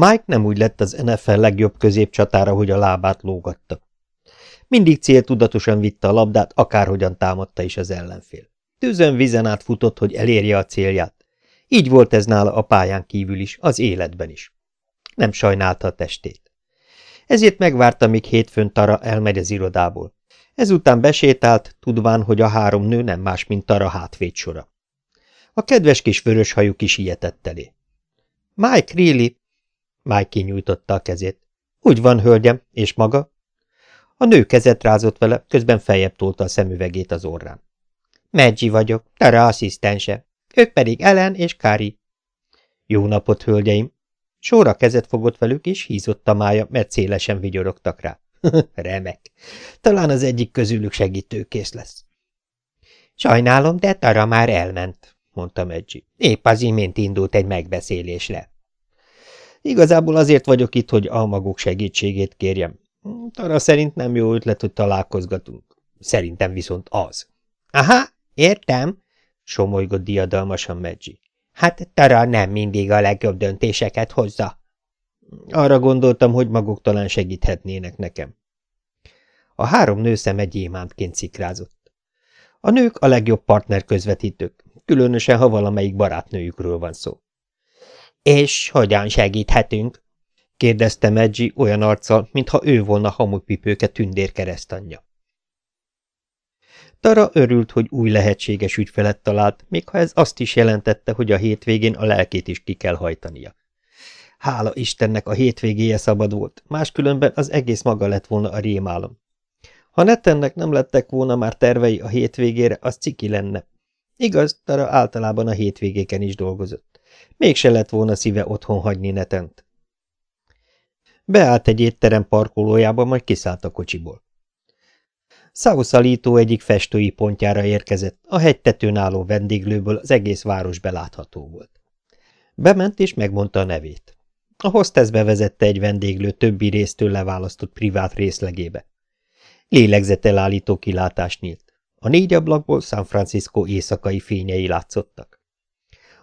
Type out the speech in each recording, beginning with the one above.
Mike nem úgy lett az NFL legjobb középcsatára, hogy a lábát lógatta. Mindig céltudatosan vitte a labdát, akárhogyan támadta is az ellenfél. Tűzön vizen át futott, hogy elérje a célját. Így volt ez nála a pályán kívül is, az életben is. Nem sajnálta a testét. Ezért megvárta, míg hétfőn Tara elmegy az irodából. Ezután besétált, tudván, hogy a három nő nem más, mint Tara hátvédsora. A kedves kis vörös hajú kis ilyetett elé. Mike Reilly! Mike kinyújtotta a kezét. Úgy van, hölgyem, és maga? A nő kezet rázott vele, közben feljebb tolta a szemüvegét az orrán. Maggie vagyok, Tara asszisztense. Ők pedig Ellen és Kari. Jó napot, hölgyeim! Sóra kezet fogott velük, és hízott a mája, mert szélesen vigyorogtak rá. Remek. Talán az egyik közülük segítőkész lesz. Sajnálom, de Tara már elment, mondta Maggie. Épp az imént indult egy megbeszélésre. Igazából azért vagyok itt, hogy a maguk segítségét kérjem. Tara szerint nem jó ötlet, hogy találkozgatunk. Szerintem viszont az. Aha, értem, somolygott diadalmasan Maggie. Hát Tara nem mindig a legjobb döntéseket hozza. Arra gondoltam, hogy maguk talán segíthetnének nekem. A három nő szeme gyémántként szikrázott. A nők a legjobb partner közvetítők, különösen, ha valamelyik barátnőjükről van szó. És hogyan segíthetünk? kérdezte Maggie olyan arccal, mintha ő volna hamupipőke tündér keresztanyja. Tara örült, hogy új lehetséges ügyfelet talált, még ha ez azt is jelentette, hogy a hétvégén a lelkét is ki kell hajtania. Hála Istennek a hétvégéje szabad volt, máskülönben az egész maga lett volna a rémálom. Ha Nettennek nem lettek volna már tervei a hétvégére, az ciki lenne. Igaz, Tara általában a hétvégéken is dolgozott. Mégse lett volna szíve otthon hagyni Netent. Beállt egy étterem parkolójába, majd kiszállt a kocsiból. Szauszalító egyik festői pontjára érkezett, a hegytetőn álló vendéglőből az egész város belátható volt. Bement és megmondta a nevét. A hostess bevezette egy vendéglő többi résztől leválasztott privát részlegébe. Lélegzetelállító kilátást nyílt. A négy ablakból San Francisco éjszakai fényei látszottak.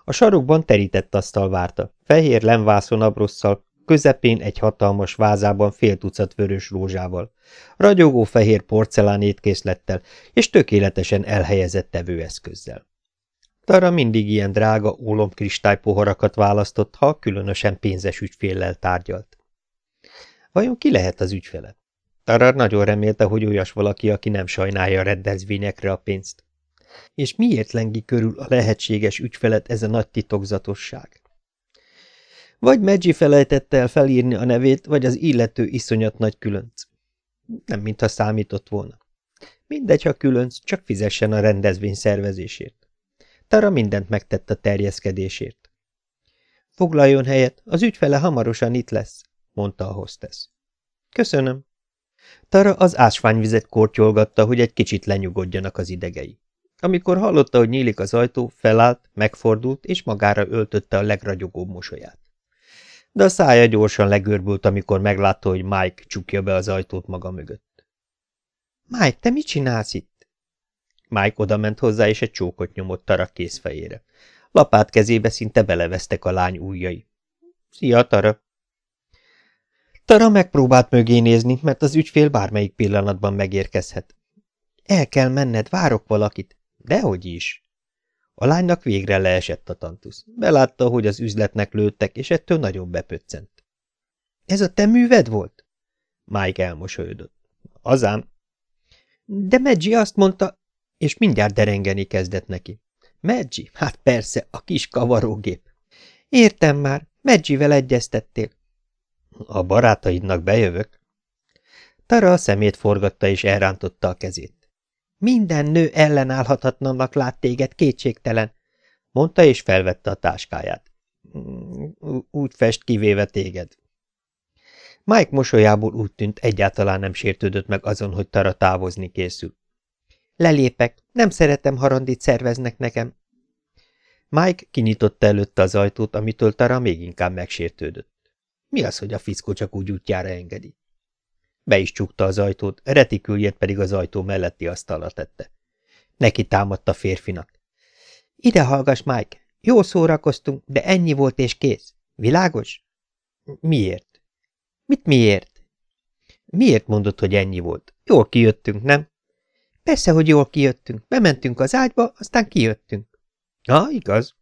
A sarokban terített asztal várta, fehér lemvászon abrosszal, közepén egy hatalmas vázában fél tucat vörös rózsával, ragyogó fehér porcelán étkészlettel és tökéletesen elhelyezett tevőeszközzel. Tara mindig ilyen drága ólomkristály poharakat választott, ha különösen pénzes ügyféllel tárgyalt. Vajon ki lehet az ügyfele? Tara nagyon remélte, hogy olyas valaki, aki nem sajnálja a rendezvényekre a pénzt. És miért lengi körül a lehetséges ügyfelet ez a nagy titokzatosság? Vagy Maggie felejtette el felírni a nevét, vagy az illető iszonyat nagy különc. Nem mintha számított volna. Mindegy, ha különc, csak fizessen a rendezvény szervezésért. Tara mindent megtett a terjeszkedésért. Foglaljon helyet, az ügyfele hamarosan itt lesz, mondta a hostess. Köszönöm. Tara az ásványvizet kortyolgatta, hogy egy kicsit lenyugodjanak az idegei. Amikor hallotta, hogy nyílik az ajtó, felállt, megfordult, és magára öltötte a legragyogóbb mosolyát de a szája gyorsan legörbült, amikor meglátta, hogy Mike csukja be az ajtót maga mögött. – Mike, te mit csinálsz itt? Mike odament hozzá, és egy csókot nyomott Tara kézfejére. Lapát kezébe szinte belevesztek a lány ujjai. – Szia, Tara! Tara megpróbált mögé nézni, mert az ügyfél bármelyik pillanatban megérkezhet. – El kell menned, várok valakit. – Dehogy is! A lánynak végre leesett a tantusz. Belátta, hogy az üzletnek lőttek, és ettől nagyon bepöccent. – Ez a te műved volt? Mike elmosolyodott. – Azám. – De Maggie azt mondta, és mindjárt derengeni kezdett neki. – Maggie? Hát persze, a kis kavarógép. – Értem már, Maggie-vel egyeztettél. – A barátaidnak bejövök. Tara a szemét forgatta, és elrántotta a kezét. Minden nő ellenállhatatlannak lát téged, kétségtelen, mondta, és felvette a táskáját. Mm, úgy fest kivéve téged. Mike mosolyából úgy tűnt, egyáltalán nem sértődött meg azon, hogy Tara távozni készül. Lelépek, nem szeretem, harandit szerveznek nekem. Mike kinyitotta előtte az ajtót, amitől Tara még inkább megsértődött. Mi az, hogy a fiszkó csak úgy útjára engedi? Be is csukta az ajtót, retiküljét pedig az ajtó melletti asztalra tette. Neki támadt a férfinak. Ide hallgass, Mike, jó szórakoztunk, de ennyi volt és kész. Világos? Miért? Mit miért? Miért mondod, hogy ennyi volt? Jól kijöttünk, nem? Persze, hogy jól kijöttünk. Bementünk az ágyba, aztán kijöttünk. Ah, igaz.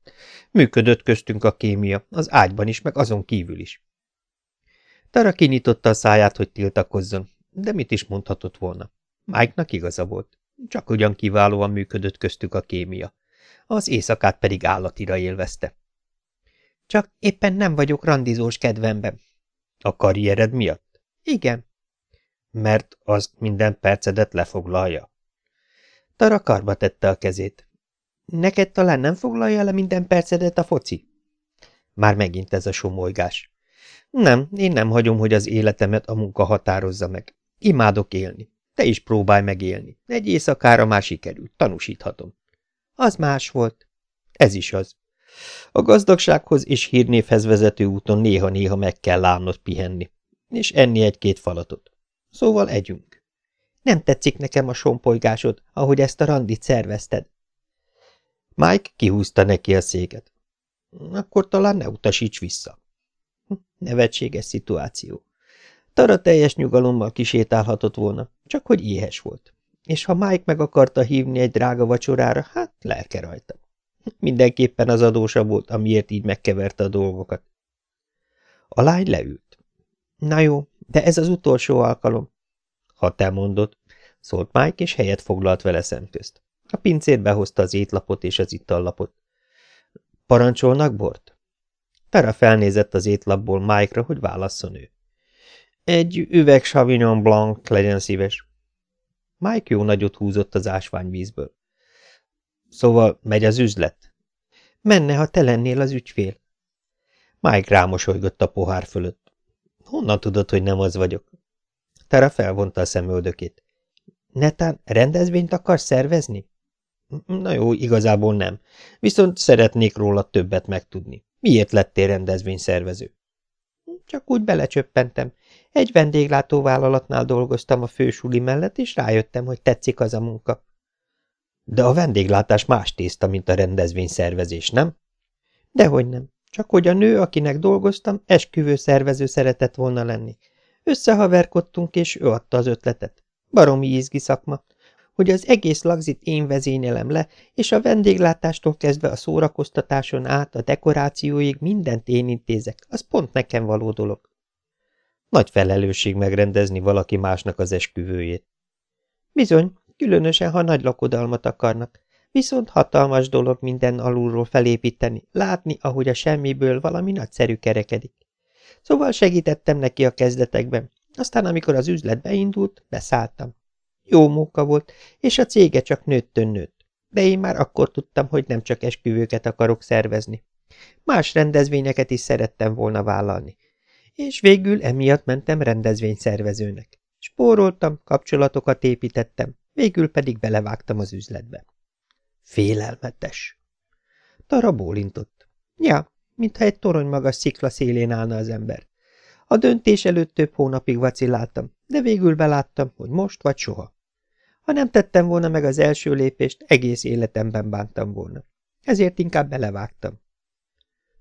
Működött köztünk a kémia, az ágyban is, meg azon kívül is. Tara kinyitotta a száját, hogy tiltakozzon, de mit is mondhatott volna? Mike-nak igaza volt. Csak ugyan kiválóan működött köztük a kémia. Az éjszakát pedig állatira élvezte. Csak éppen nem vagyok randizós kedvemben. A karriered miatt? Igen. Mert azt minden percedet lefoglalja. Tara karba tette a kezét. Neked talán nem foglalja le minden percedet a foci? Már megint ez a somolygás. Nem, én nem hagyom, hogy az életemet a munka határozza meg. Imádok élni. Te is próbálj megélni. Egy éjszakára már sikerült, tanúsíthatom. Az más volt. Ez is az. A gazdagsághoz és hírnévhez vezető úton néha-néha meg kell állnod pihenni, és enni egy-két falatot. Szóval együnk. Nem tetszik nekem a sompolygásod, ahogy ezt a randit szervezted. Mike kihúzta neki a széket. Akkor talán ne utasíts vissza. Nevetséges szituáció. Tara teljes nyugalommal kisétálhatott volna, csak hogy éhes volt. És ha Mike meg akarta hívni egy drága vacsorára, hát lelke rajta. Mindenképpen az adósa volt, amiért így megkeverte a dolgokat. A lány leült. Na jó, de ez az utolsó alkalom. Ha te mondod, szólt Mike, és helyet foglalt vele szemközt. A pincér behozta az étlapot és az itallapot. Parancsolnak bort? Tara felnézett az étlapból Mike-ra, hogy válasszon ő. Egy üveg Savignon Blanc legyen szíves. Mike jó nagyot húzott az ásványvízből. Szóval megy az üzlet? Menne, ha te lennél az ügyfél. Mike rámosolygott a pohár fölött. Honnan tudod, hogy nem az vagyok? Tara felvonta a szemöldökét. Netán rendezvényt akarsz szervezni? Na jó, igazából nem. Viszont szeretnék róla többet megtudni. Miért lettél rendezvényszervező? Csak úgy belecsöppentem. Egy vendéglátóvállalatnál dolgoztam a fősuli mellett, és rájöttem, hogy tetszik az a munka. De a vendéglátás más tészta, mint a rendezvényszervezés, nem? Dehogy nem. Csak hogy a nő, akinek dolgoztam, esküvő szervező szeretett volna lenni. Összehaverkodtunk, és ő adta az ötletet. Baromi izgi szakma hogy az egész lagzit én vezényelem le, és a vendéglátástól kezdve a szórakoztatáson át a dekorációig mindent én intézek, az pont nekem való dolog. Nagy felelősség megrendezni valaki másnak az esküvőjét. Bizony, különösen, ha nagy lakodalmat akarnak, viszont hatalmas dolog minden alulról felépíteni, látni, ahogy a semmiből valami nagyszerű kerekedik. Szóval segítettem neki a kezdetekben, aztán amikor az üzlet beindult, beszálltam. Jó móka volt, és a cége csak nőttön nőtt. De én már akkor tudtam, hogy nem csak esküvőket akarok szervezni. Más rendezvényeket is szerettem volna vállalni. És végül emiatt mentem rendezvényszervezőnek. Spóroltam, kapcsolatokat építettem, végül pedig belevágtam az üzletbe. Félelmetes. Tara bólintott. Ja, mintha egy torony magas szikla szélén állna az ember. A döntés előtt több hónapig vacilláltam, de végül beláttam, hogy most vagy soha. Ha nem tettem volna meg az első lépést, egész életemben bántam volna. Ezért inkább belevágtam.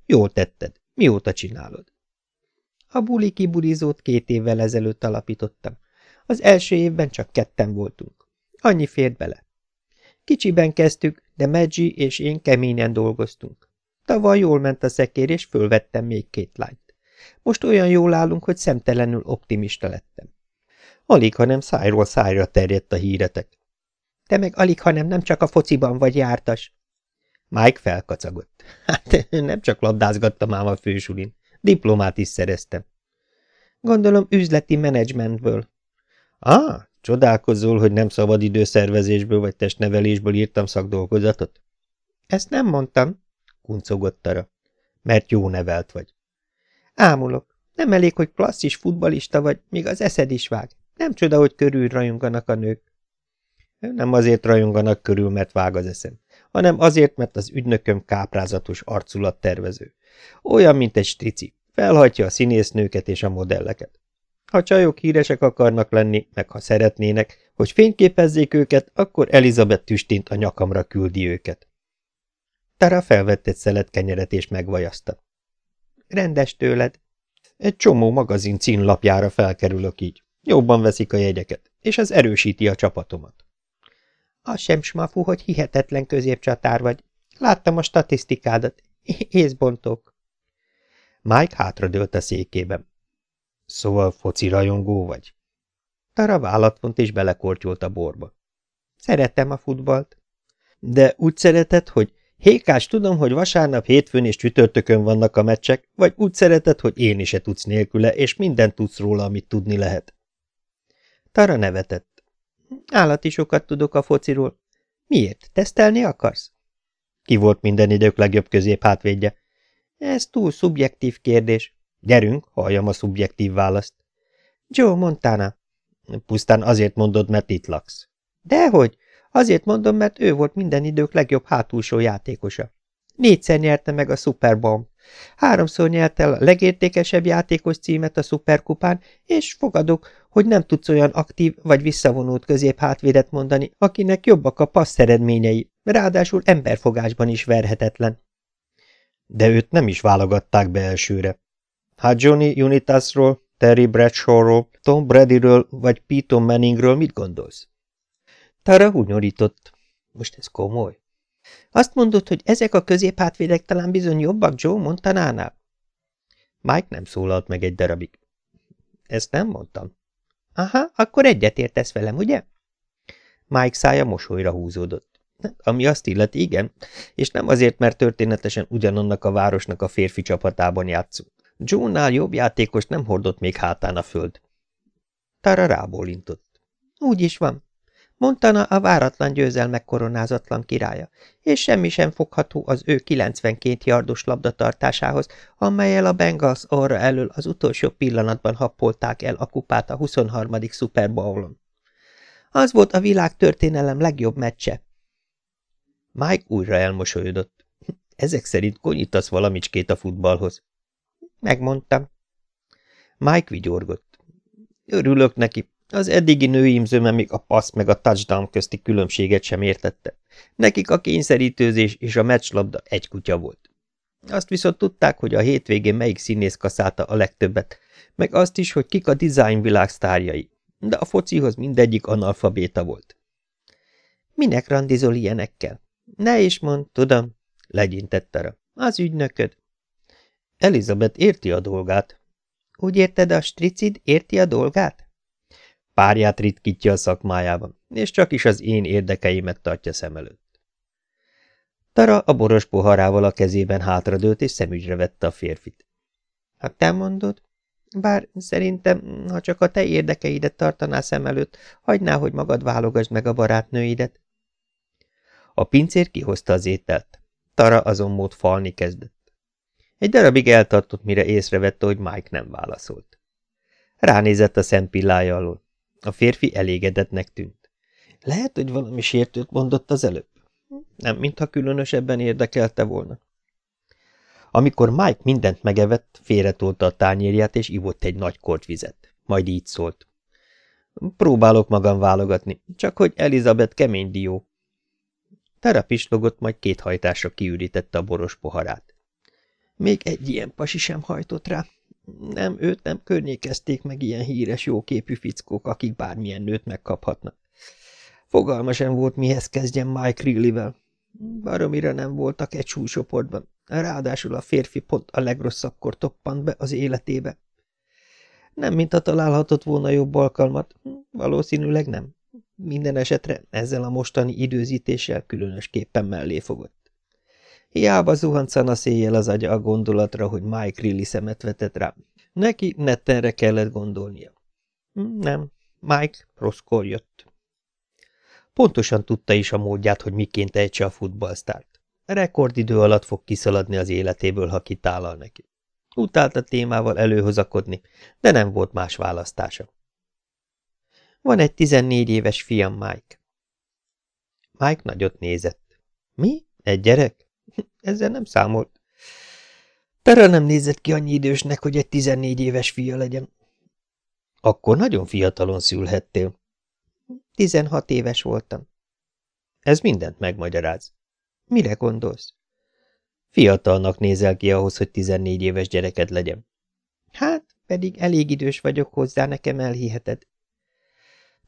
Jól tetted. Mióta csinálod? A buli kiburizót két évvel ezelőtt alapítottam. Az első évben csak ketten voltunk. Annyi fért bele. Kicsiben kezdtük, de Maggi és én keményen dolgoztunk. Tavaly jól ment a szekér, és fölvettem még két lányt. Most olyan jól állunk, hogy szemtelenül optimista lettem. Alig, hanem szájról szájra terjedt a híretek. Te meg alig, hanem nem csak a fociban vagy jártas. Mike felkacagott. Hát nem csak labdázgattam ám a fősulin, diplomát is szereztem. Gondolom üzleti menedzsmentből. Á, csodálkozol, hogy nem szabad időszervezésből vagy testnevelésből írtam szakdolgozatot? Ezt nem mondtam, kuncogott Tara. Mert jó nevelt vagy. Ámulok. Nem elég, hogy klasszis futbalista vagy, még az eszed is vág. Nem csoda, hogy körül rajonganak a nők. Nem azért rajonganak körül, mert vág az eszem, hanem azért, mert az ügynököm káprázatos arculattervező. Olyan, mint egy strici. Felhajtja a színésznőket és a modelleket. Ha csajok híresek akarnak lenni, meg ha szeretnének, hogy fényképezzék őket, akkor Elizabeth tüstint a nyakamra küldi őket. Tara felvett egy szelet kenyeret és megvajazta. Rendes tőled. Egy csomó magazin címlapjára felkerülök így. Jobban veszik a jegyeket, és ez erősíti a csapatomat. Az sem smafu, hogy hihetetlen középcsatár vagy. Láttam a statisztikádat. Észbontók. Mike hátradőlt a székében. Szóval foci rajongó vagy? Tara vállat vont és belekortyolt a borba. Szeretem a futballt. De úgy szereted, hogy Hékás, tudom, hogy vasárnap, hétfőn és csütörtökön vannak a meccsek, vagy úgy szereted, hogy én is se tudsz nélküle, és mindent tudsz róla, amit tudni lehet. Tara nevetett. Állati sokat tudok a fociról. Miért? Tesztelni akarsz? Ki volt minden idők legjobb közép hátvédje? Ez túl szubjektív kérdés. Gyerünk, halljam a szubjektív választ. Joe Montana. Pusztán azért mondod, mert itt laksz. Dehogy, azért mondom, mert ő volt minden idők legjobb hátulsó játékosa. Négyszer nyerte meg a Super Bowl. Háromszor nyerte el a legértékesebb játékos címet a szuperkupán, és fogadok, hogy nem tudsz olyan aktív vagy visszavonult középhátvédet mondani, akinek jobbak a passz eredményei, ráadásul emberfogásban is verhetetlen. De őt nem is válogatták be elsőre. Hát Johnny Unitasról, Terry Bradshawról, Tom Bradyről vagy Pete Manningről mit gondolsz? Tara hunyorított. Most ez komoly. Azt mondod, hogy ezek a középhátvédek talán bizony jobbak Joe Montanánál? Mike nem szólalt meg egy darabig. Ezt nem mondtam. Aha, akkor egyetértesz velem, ugye? Mike szája mosolyra húzódott. Ami azt illeti, igen, és nem azért, mert történetesen ugyanannak a városnak a férfi csapatában játszunk. Joe-nál jobb játékos nem hordott még hátán a föld. Tara rábólintott. Úgy is van. Montana a váratlan győzelmek koronázatlan királya, és semmi sem fogható az ő 92 yardos labdatartásához, amelyel a Bengals orra elől az utolsó pillanatban happolták el a kupát a 23. Super Bowl-on. Az volt a világ történelem legjobb meccse. Mike újra elmosolyodott. Ezek szerint konyítasz valamicskét a futballhoz. Megmondtam. Mike vigyorgott. Örülök neki, az eddigi nőim zöme még a passz meg a touchdown közti különbséget sem értette. Nekik a kényszerítőzés és a meccslabda egy kutya volt. Azt viszont tudták, hogy a hétvégén melyik színész kaszálta a legtöbbet, meg azt is, hogy kik a design világ sztárjai, de a focihoz mindegyik analfabéta volt. Minek randizol ilyenekkel? Ne is mond, tudom, legyintett rá. Az ügynököd. Elizabeth érti a dolgát. Úgy érted, a stricid érti a dolgát? Párját ritkítja a szakmájában, és csak is az én érdekeimet tartja szem előtt. Tara a boros poharával a kezében hátradőlt, és szemügyre vette a férfit. Hát te mondod? Bár szerintem, ha csak a te érdekeidet tartaná szem előtt, hagyná, hogy magad válogasd meg a barátnőidet. A pincér kihozta az ételt. Tara azon mód falni kezdett. Egy darabig eltartott, mire észrevette, hogy Mike nem válaszolt. Ránézett a szempillája alól. A férfi elégedettnek tűnt. Lehet, hogy valami sértőt mondott az előbb. Nem, mintha különösebben érdekelte volna. Amikor Mike mindent megevett, félretolta a tányérját, és ivott egy nagy kort vizet. Majd így szólt. Próbálok magam válogatni, csak hogy Elizabeth kemény dió. Tara pislogott, majd két hajtásra kiürítette a boros poharát. Még egy ilyen pasi sem hajtott rá, nem, őt nem környékezték meg ilyen híres, jóképű fickók, akik bármilyen nőt megkaphatnak. Fogalma sem volt, mihez kezdjen Mike Rillivel. Baromira nem voltak egy súlycsoportban, ráadásul a férfi pont a legrosszabbkor toppant be az életébe. Nem, mint a találhatott volna jobb alkalmat, valószínűleg nem. Minden esetre ezzel a mostani időzítéssel különösképpen mellé fogott. Hiába zuhancan széjjel az agya a gondolatra, hogy Mike Rilly szemet vetett rá. Neki nettenre kellett gondolnia. Hm, nem, Mike rosszkor jött. Pontosan tudta is a módját, hogy miként ejtse a futballsztárt. Rekordidő alatt fog kiszaladni az életéből, ha kitálal neki. Utált a témával előhozakodni, de nem volt más választása. Van egy tizennégy éves fiam, Mike. Mike nagyot nézett. Mi? Egy gyerek? Ezzel nem számolt. Tara nem nézett ki annyi idősnek, hogy egy tizennégy éves fia legyen. Akkor nagyon fiatalon szülhettél. Tizenhat éves voltam. Ez mindent megmagyaráz. Mire gondolsz? Fiatalnak nézel ki ahhoz, hogy tizennégy éves gyereked legyen. Hát, pedig elég idős vagyok hozzá, nekem elhiheted.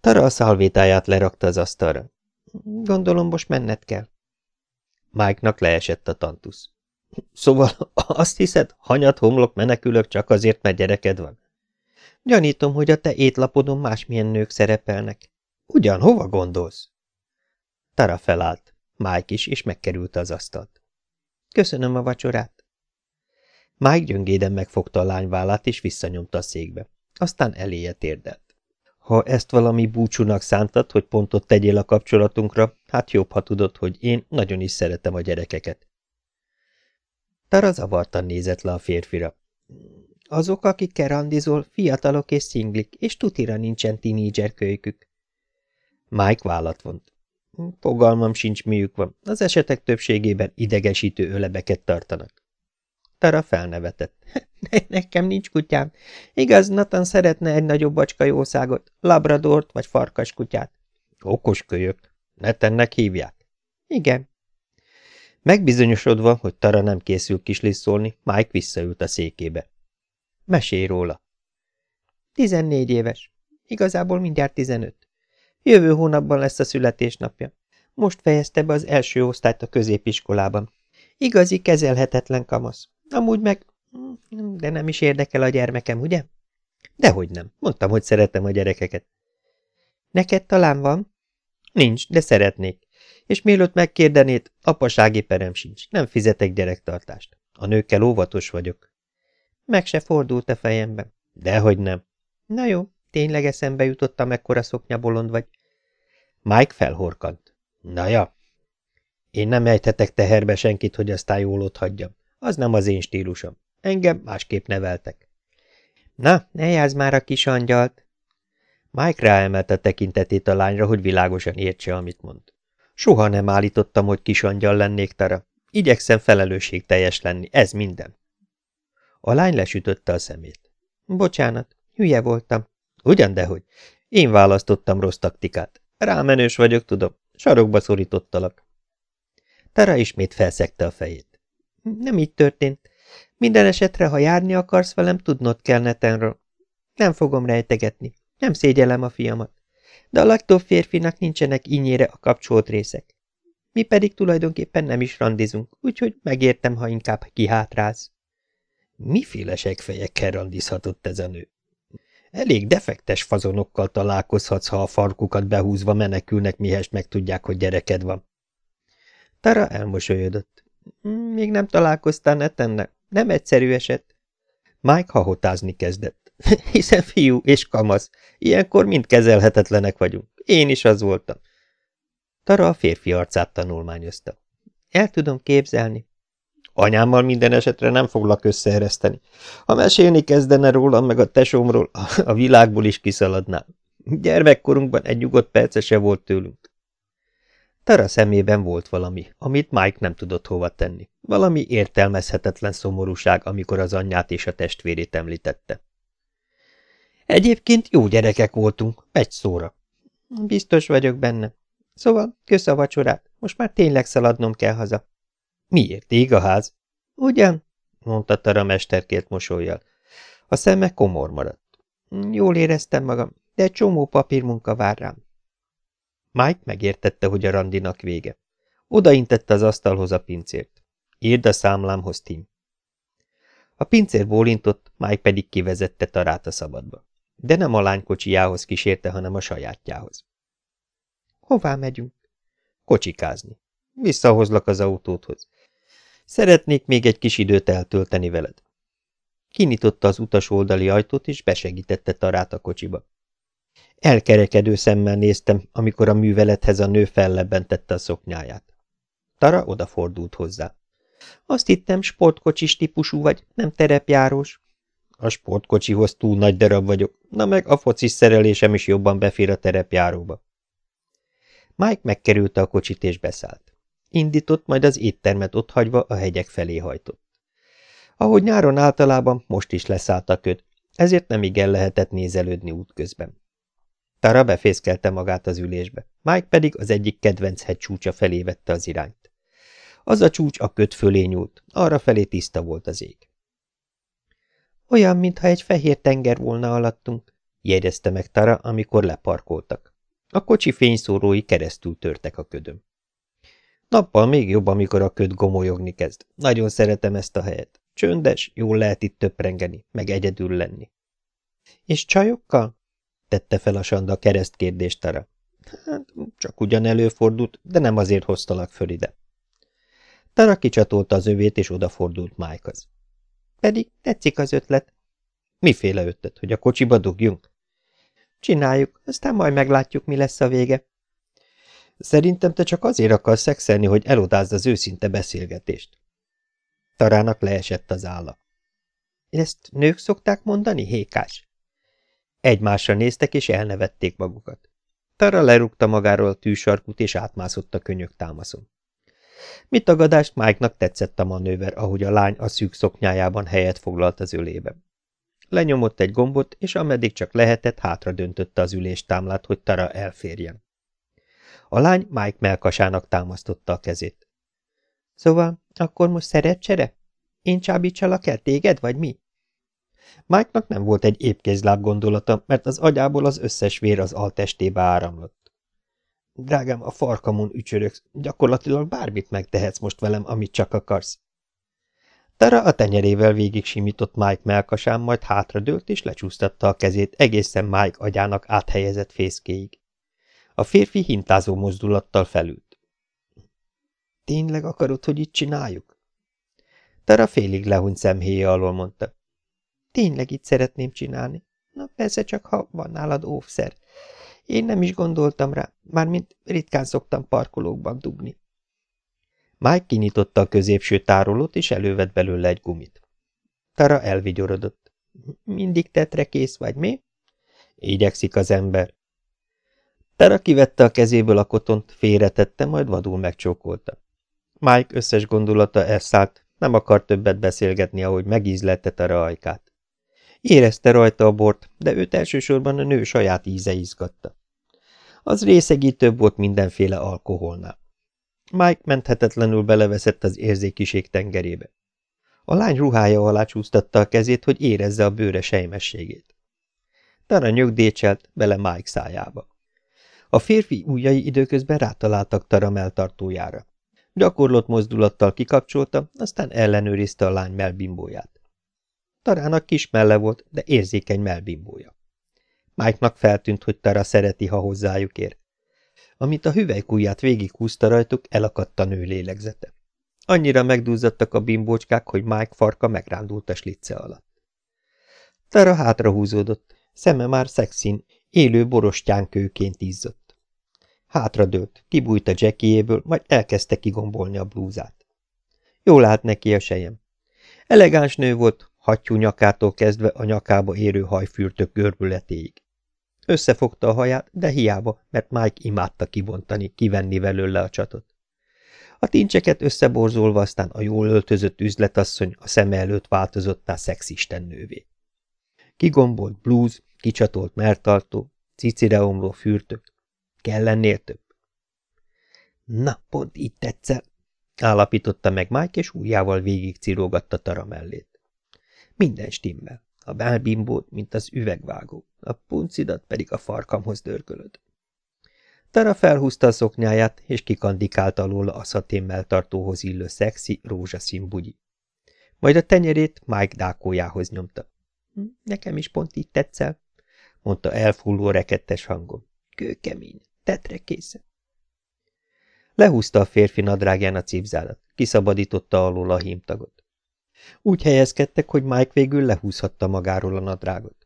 Tara a szalvétáját lerakta az asztalra. Gondolom, most menned kell. Mike-nak leesett a tantusz. Szóval azt hiszed, hanyat homlok menekülök csak azért, mert gyereked van? Gyanítom, hogy a te étlapodon másmilyen nők szerepelnek. Ugyan, hova gondolsz? Tara felállt. Mike is, és megkerülte az asztalt. Köszönöm a vacsorát. Mike gyöngéden megfogta a lány vállát, és visszanyomta a székbe. Aztán eléje térdelt. Ha ezt valami búcsúnak szántad, hogy pontot tegyél a kapcsolatunkra, hát jobb, ha tudod, hogy én nagyon is szeretem a gyerekeket. Tara zavartan nézett le a férfira. Azok, akikkel randizol, fiatalok és szinglik, és tutira nincsen tinédzser kölykük. Mike vállat vont. Fogalmam sincs, miük van. Az esetek többségében idegesítő ölebeket tartanak. Tara felnevetett. Ne, nekem nincs kutyám. Igaz, Nathan szeretne egy nagyobb bacska jószágot, labradort vagy farkas kutyát. Okos kölyök. Netennek hívják? Igen. Megbizonyosodva, hogy Tara nem készül kislisszolni, Mike visszaült a székébe. Mesélj róla. Tizennégy éves. Igazából mindjárt tizenöt. Jövő hónapban lesz a születésnapja. Most fejezte be az első osztályt a középiskolában. Igazi, kezelhetetlen kamasz. Amúgy meg... De nem is érdekel a gyermekem, ugye? Dehogy nem. Mondtam, hogy szeretem a gyerekeket. Neked talán van? Nincs, de szeretnék. És mielőtt megkérdenéd, apasági perem sincs. Nem fizetek gyerektartást. A nőkkel óvatos vagyok. Meg se fordult a fejemben. Dehogy nem. Na jó, tényleg eszembe jutottam, mekkora szoknyabolond vagy. Mike felhorkant. Na ja. Én nem ejthetek teherbe senkit, hogy aztán jól ott hagyjam. Az nem az én stílusom. Engem másképp neveltek. Na, ne járz már a kis angyalt. Mike ráemelte tekintetét a lányra, hogy világosan értse, amit mond. Soha nem állítottam, hogy kis angyal lennék, Tara. Igyekszem felelősségteljes lenni, ez minden. A lány lesütötte a szemét. Bocsánat, hülye voltam. Ugyan dehogy. Én választottam rossz taktikát. Rámenős vagyok, tudom. Sarokba szorítottalak. Tara ismét felszegte a fejét. Nem így történt. Minden esetre, ha járni akarsz velem, tudnod kell netenről. Nem fogom rejtegetni. Nem szégyellem a fiamat. De a legtöbb férfinak nincsenek ínyére a kapcsolt részek. Mi pedig tulajdonképpen nem is randizunk, úgyhogy megértem, ha inkább kihátráz. Miféle segfejekkel randizhatott ez a nő? Elég defektes fazonokkal találkozhatsz, ha a farkukat behúzva menekülnek, mihez megtudják, hogy gyereked van. Tara elmosolyodott. Még nem találkoztál netennek? Nem egyszerű eset. Mike hahotázni kezdett. Hiszen fiú és kamasz, ilyenkor mind kezelhetetlenek vagyunk. Én is az voltam. Tara a férfi arcát tanulmányozta. El tudom képzelni. Anyámmal minden esetre nem foglak összeereszteni. Ha mesélni kezdene rólam, meg a tesómról, a világból is kiszaladnám. Gyermekkorunkban egy nyugodt perce se volt tőlünk. Tara szemében volt valami, amit Mike nem tudott hova tenni. Valami értelmezhetetlen szomorúság, amikor az anyját és a testvérét említette. Egyébként jó gyerekek voltunk, egy szóra. Biztos vagyok benne. Szóval, kösz a vacsorát, most már tényleg szaladnom kell haza. Miért ég a ház? Ugyan? mondta Tara mesterkért mosolyjal. A szeme komor maradt. Jól éreztem magam, de egy csomó papírmunka vár rám. Mike megértette, hogy a randinak vége. Odaintette az asztalhoz a pincért. Írd a számlámhoz, Tim. A pincér bólintott, Mike pedig kivezette Tarát a szabadba. De nem a lány kocsijához kísérte, hanem a sajátjához. Hová megyünk? Kocsikázni. Visszahozlak az autódhoz. Szeretnék még egy kis időt eltölteni veled. Kinyitotta az utas oldali ajtót, és besegítette Tarát a kocsiba. Elkerekedő szemmel néztem, amikor a művelethez a nő fellebbentette a szoknyáját. Tara odafordult hozzá. Azt hittem, sportkocsis típusú vagy, nem terepjárós. A sportkocsihoz túl nagy darab vagyok, na meg a focis szerelésem is jobban befér a terepjáróba. Mike megkerülte a kocsit és beszállt. Indított, majd az éttermet otthagyva a hegyek felé hajtott. Ahogy nyáron általában, most is leszállt a köd, ezért nem igen lehetett nézelődni útközben. Tara befészkelte magát az ülésbe, Mike pedig az egyik kedvenc hegy csúcsa felé vette az irányt. Az a csúcs a köt fölé nyúlt, arra felé tiszta volt az ég. Olyan, mintha egy fehér tenger volna alattunk, jegyezte meg Tara, amikor leparkoltak. A kocsi fényszórói keresztül törtek a ködön. Nappal még jobb, amikor a köd gomolyogni kezd. Nagyon szeretem ezt a helyet. Csöndes, jól lehet itt töprengeni, meg egyedül lenni. És csajokkal? Tette fel a Sanda keresztkérdést Tara. Hát, csak ugyan előfordult, de nem azért hoztalak föl ide. Tara kicsatolta az övét, és odafordult Mike-hoz. Pedig tetszik az ötlet. Miféle ötlet, hogy a kocsiba dugjunk? Csináljuk, aztán majd meglátjuk, mi lesz a vége. Szerintem te csak azért akarsz szexelni, hogy elodázd az őszinte beszélgetést. Tarának leesett az álla. Ezt nők szokták mondani, hékás? Egymásra néztek, és elnevették magukat. Tara lerúgta magáról a tűsarkut, és átmászott a könyök támaszon. Mit tagadást Mike-nak tetszett a manőver, ahogy a lány a szűk szoknyájában helyet foglalt az ölében. Lenyomott egy gombot, és ameddig csak lehetett, hátra döntötte az üléstámlát, hogy Tara elférjen. A lány Mike melkasának támasztotta a kezét. Szóval, akkor most szeretcsere? Én csábítsalak el téged, vagy mi? Mike-nak nem volt egy épkézláb gondolata, mert az agyából az összes vér az altestébe áramlott. Drágám, a farkamon ücsöröksz, gyakorlatilag bármit megtehetsz most velem, amit csak akarsz. Tara a tenyerével végig simított Mike melkasán, majd hátradőlt és lecsúsztatta a kezét egészen Mike agyának áthelyezett fészkéig. A férfi hintázó mozdulattal felült. Tényleg akarod, hogy itt csináljuk? Tara félig lehúny szemhéja alól mondta. Tényleg itt szeretném csinálni. Na persze csak, ha van nálad óvszer. Én nem is gondoltam rá, mármint ritkán szoktam parkolókban dugni. Mike kinyitotta a középső tárolót, és elővett belőle egy gumit. Tara elvigyorodott. Mindig tetre kész vagy, mi? Igyekszik az ember. Tara kivette a kezéből a kotont, félretette, majd vadul megcsókolta. Mike összes gondolata elszállt, nem akar többet beszélgetni, ahogy megízlette Tara ajkát. Érezte rajta a bort, de őt elsősorban a nő saját íze izgatta. Az részegítőbb volt mindenféle alkoholnál. Mike menthetetlenül beleveszett az érzékiség tengerébe. A lány ruhája alá csúsztatta a kezét, hogy érezze a bőre sejmességét. Tara nyögdécselt bele Mike szájába. A férfi ujjai időközben rátaláltak Tara melltartójára. Gyakorlott mozdulattal kikapcsolta, aztán ellenőrizte a lány melbimbóját. Tarának kis melle volt, de érzékeny melbimbója. Mike-nak feltűnt, hogy Tara szereti, ha hozzájuk ér. Amit a hüvelykújját végighúzta rajtuk, elakadt a nő lélegzete. Annyira megduzzadtak a bimbócskák, hogy Mike farka megrándult a slicce alatt. Tara hátrahúzódott, szeme már szexin, élő borostyánkőként izzott. Hátradőlt, kibújt a jackiéből, majd elkezdte kigombolni a blúzát. Jól állt neki a sejem. Elegáns nő volt, hattyú nyakától kezdve a nyakába érő hajfürtök görbületéig. Összefogta a haját, de hiába, mert Mike imádta kibontani, kivenni velőle a csatot. A tincseket összeborzolva aztán a jól öltözött üzletasszony a szeme előtt változottá szexisten nővé. Kigombolt blúz, kicsatolt mertartó, cicire omló fürtök. Kell lennél több? Na, pont így tetszel, állapította meg Mike, és ujjával végig cirógatta Tara mellét. Minden stimmel. A bálbimbót, mint az üvegvágó, a puncidat pedig a farkamhoz dörgölöd. Tara felhúzta a szoknyáját, és kikandikált alól a szatémmel tartóhoz illő szexi, rózsaszín bugyi. Majd a tenyerét Mike dákójához nyomta. Hm, nekem is pont így tetszel, mondta elfulló rekettes hangon. Kőkemény, tetre készen. Lehúzta a férfi nadrágján a cipzárat, kiszabadította alól a hímtagot. Úgy helyezkedtek, hogy Mike végül lehúzhatta magáról a nadrágot.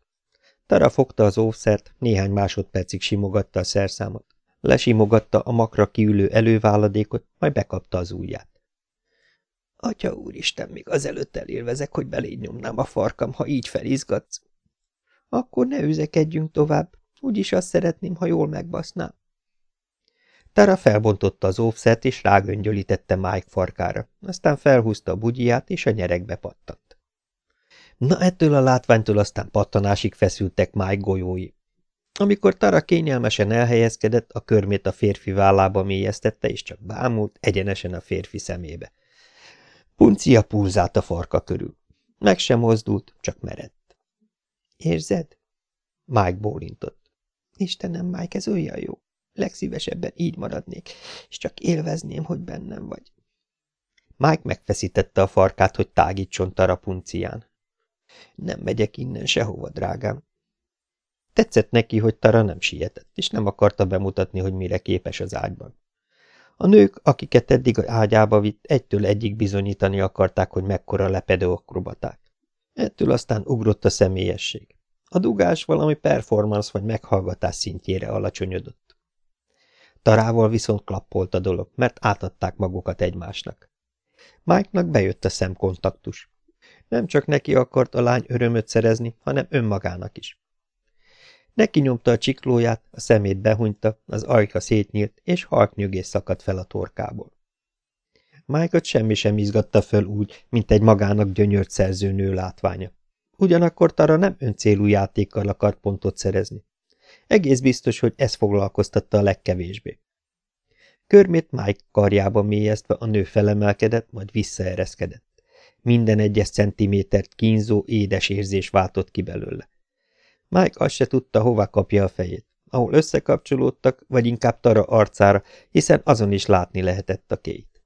Tara fogta az óvszert, néhány másodpercig simogatta a szerszámot. Lesimogatta a makra kiülő előváladékot, majd bekapta az ujját. Atya úristen, még azelőtt elérvezek, hogy beléd nyomnám a farkam, ha így felizgatsz. Akkor ne üzekedjünk tovább, úgyis azt szeretném, ha jól megbasznám. Tara felbontotta az óvszert, és rágöngyölítette Mike farkára, aztán felhúzta a bugyját, és a nyerekbe pattant. Na, ettől a látványtól aztán pattanásig feszültek Mike golyói. Amikor Tara kényelmesen elhelyezkedett, a körmét a férfi vállába mélyeztette, és csak bámult egyenesen a férfi szemébe. Puncia pulzált a farka körül. Meg sem mozdult, csak merett. Érzed? Mike bólintott. Istenem, Mike, ez olyan jó. Legszívesebben így maradnék, és csak élvezném, hogy bennem vagy. Mike megfeszítette a farkát, hogy tágítson Tarapuncián. Nem megyek innen sehova, drágám. Tetszett neki, hogy Tara nem sietett, és nem akarta bemutatni, hogy mire képes az ágyban. A nők, akiket eddig ágyába vitt, egytől egyik bizonyítani akarták, hogy mekkora lepedő akrobaták. Ettől aztán ugrott a személyesség. A dugás valami performance vagy meghallgatás szintjére alacsonyodott. Tarával viszont klappolt a dolog, mert átadták magukat egymásnak. Mike-nak bejött a szemkontaktus. Nem csak neki akart a lány örömöt szerezni, hanem önmagának is. Neki nyomta a csiklóját, a szemét behunyta, az ajka szétnyílt, és halknyögés szakadt fel a torkából. Mike-ot semmi sem izgatta föl úgy, mint egy magának gyönyört szerző nő látványa. Ugyanakkor Tara nem öncélú játékkal akart pontot szerezni. Egész biztos, hogy ez foglalkoztatta a legkevésbé. Körmét Mike karjába mélyeztve a nő felemelkedett, majd visszaereszkedett. Minden egyes centimétert kínzó, édes érzés váltott ki belőle. Mike azt se tudta, hova kapja a fejét, ahol összekapcsolódtak, vagy inkább Tara arcára, hiszen azon is látni lehetett a két.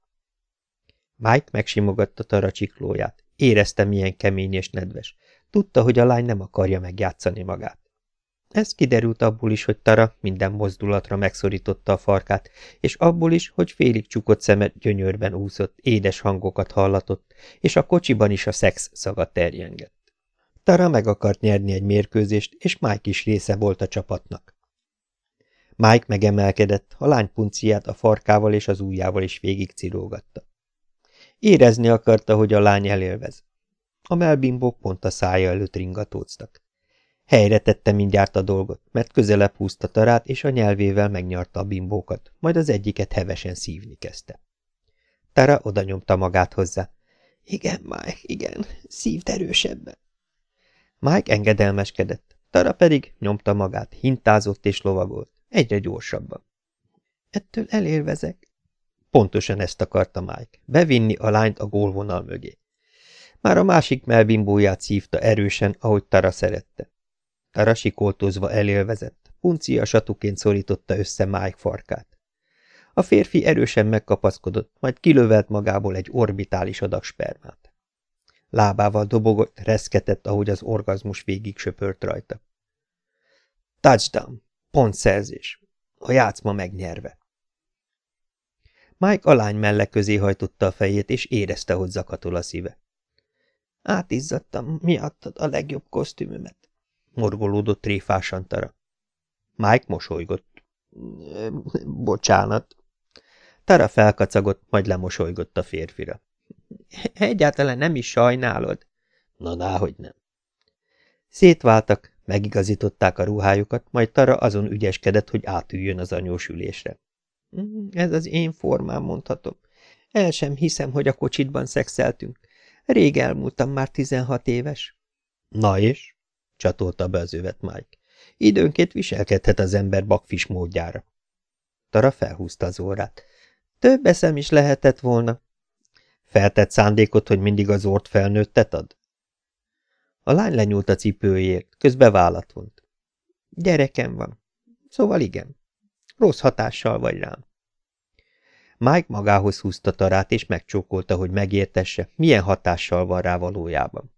Mike megsimogatta Tara csiklóját. Érezte, milyen kemény és nedves. Tudta, hogy a lány nem akarja megjátszani magát. Ez kiderült abból is, hogy Tara minden mozdulatra megszorította a farkát, és abból is, hogy félig csukott szemet gyönyörben úszott, édes hangokat hallatott, és a kocsiban is a szex szaga terjengett. Tara meg akart nyerni egy mérkőzést, és Mike is része volt a csapatnak. Mike megemelkedett, a lány punciát a farkával és az ujjával is végig cirógatta. Érezni akarta, hogy a lány elélvez. A melbimbók pont a szája előtt ringatóztak. Helyre tette mindjárt a dolgot, mert közelebb húzta tarát, és a nyelvével megnyarta a bimbókat, majd az egyiket hevesen szívni kezdte. Tara oda nyomta magát hozzá. Igen, Mike, igen, szívd erősebben. Mike engedelmeskedett, Tara pedig nyomta magát, hintázott és lovagolt, egyre gyorsabban. Ettől elélvezek. Pontosan ezt akarta Mike, bevinni a lányt a gólvonal mögé. Már a másik melbimbóját szívta erősen, ahogy Tara szerette. Tara sikoltozva elélvezett, puncia satuként szorította össze Mike farkát. A férfi erősen megkapaszkodott, majd kilövelt magából egy orbitális adag spermát. Lábával dobogott, reszketett, ahogy az orgazmus végig söpört rajta. Touchdown! Pontszerzés! A játszma megnyerve. Mike a lány melle közé hajtotta a fejét, és érezte, hogy zakatol a szíve. Átizzadtam, miattad a legjobb kosztümömet, morgolódott tréfásan Tara. Mike mosolygott. Bocsánat. Tara felkacagott, majd lemosolygott a férfira. Egyáltalán nem is sajnálod. Na, náhogy nem. Szétváltak, megigazították a ruhájukat, majd Tara azon ügyeskedett, hogy átüljön az anyós ülésre. Ez az én formám, mondhatom. El sem hiszem, hogy a kocsitban szexeltünk. Rég elmúltam már tizenhat éves. Na és? Csatolta be az övet Mike. Időnként viselkedhet az ember bakfis módjára. Tara felhúzta az órát. Több eszem is lehetett volna. Feltett szándékot, hogy mindig az ort felnőttet ad? A lány lenyúlt a cipőjért, közbe vállat vont. Gyerekem van. Szóval igen. Rossz hatással vagy rám. Mike magához húzta tarát, és megcsókolta, hogy megértesse, milyen hatással van rá valójában.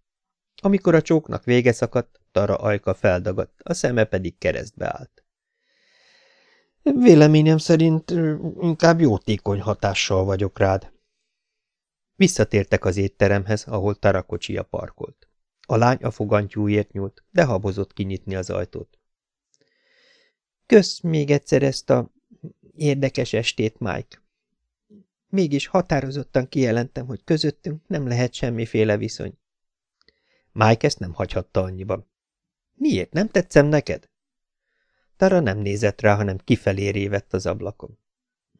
Amikor a csóknak vége szakadt, Tara ajka feldagadt, a szeme pedig keresztbe állt. Véleményem szerint inkább jótékony hatással vagyok rád, Visszatértek az étteremhez, ahol Tarakocsia parkolt. A lány a fogantyúért nyúlt, de habozott kinyitni az ajtót. Kösz még egyszer ezt a érdekes estét, Mike. Mégis határozottan kijelentem, hogy közöttünk nem lehet semmiféle viszony. Mike ezt nem hagyhatta annyiban. Miért, nem tetszem neked? Tara nem nézett rá, hanem kifelé révett az ablakon.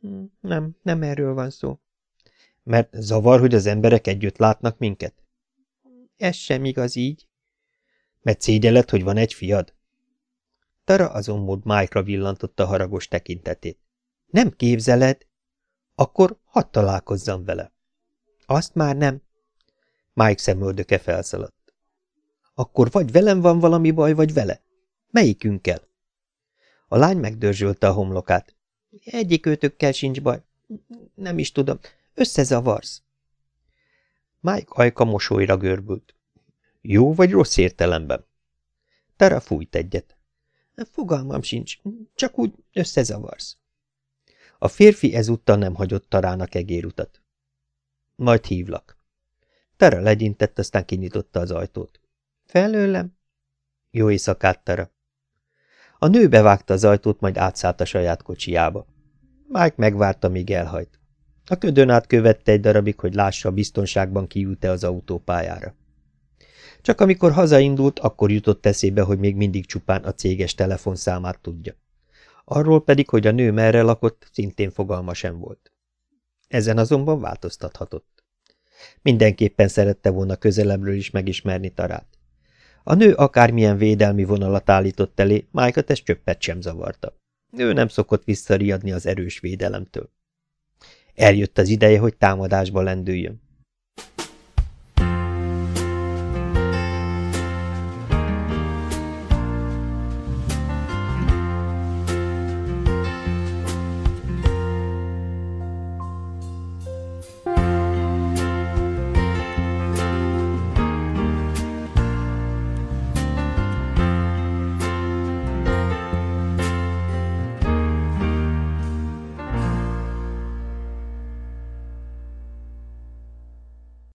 Hm, nem, nem erről van szó. Mert zavar, hogy az emberek együtt látnak minket? Ez sem igaz így. Mert szégyeled, hogy van egy fiad? Tara azon mód Mike-ra villantotta haragos tekintetét. Nem képzeled? Akkor hadd találkozzam vele. Azt már nem. Mike szemöldöke felszaladt. Akkor vagy velem van valami baj, vagy vele? Melyikünkkel? A lány megdörzsölte a homlokát. Egyik őtökkel sincs baj. Nem is tudom. Összezavarsz. Mike ajka mosolyra görbült. Jó vagy rossz értelemben? Tara fújt egyet. Fogalmam sincs, csak úgy összezavarsz. A férfi ezúttal nem hagyott Tarának egérutat. Majd hívlak. Tara legyintett, aztán kinyitotta az ajtót. Felőlem? Jó éjszakát, Tara. A nő bevágta az ajtót, majd átszállt a saját kocsiába. Mike megvárta, míg elhajt. A ködön át követte egy darabig, hogy lássa, biztonságban kiült-e az autópályára. Csak amikor hazaindult, akkor jutott eszébe, hogy még mindig csupán a céges telefonszámát tudja. Arról pedig, hogy a nő merre lakott, szintén fogalma sem volt. Ezen azonban változtathatott. Mindenképpen szerette volna közelebbről is megismerni Tarát. A nő akármilyen védelmi vonalat állított elé, Májkat ez csöppet sem zavarta. Ő nem szokott visszariadni az erős védelemtől. Eljött az ideje, hogy támadásba lendüljön.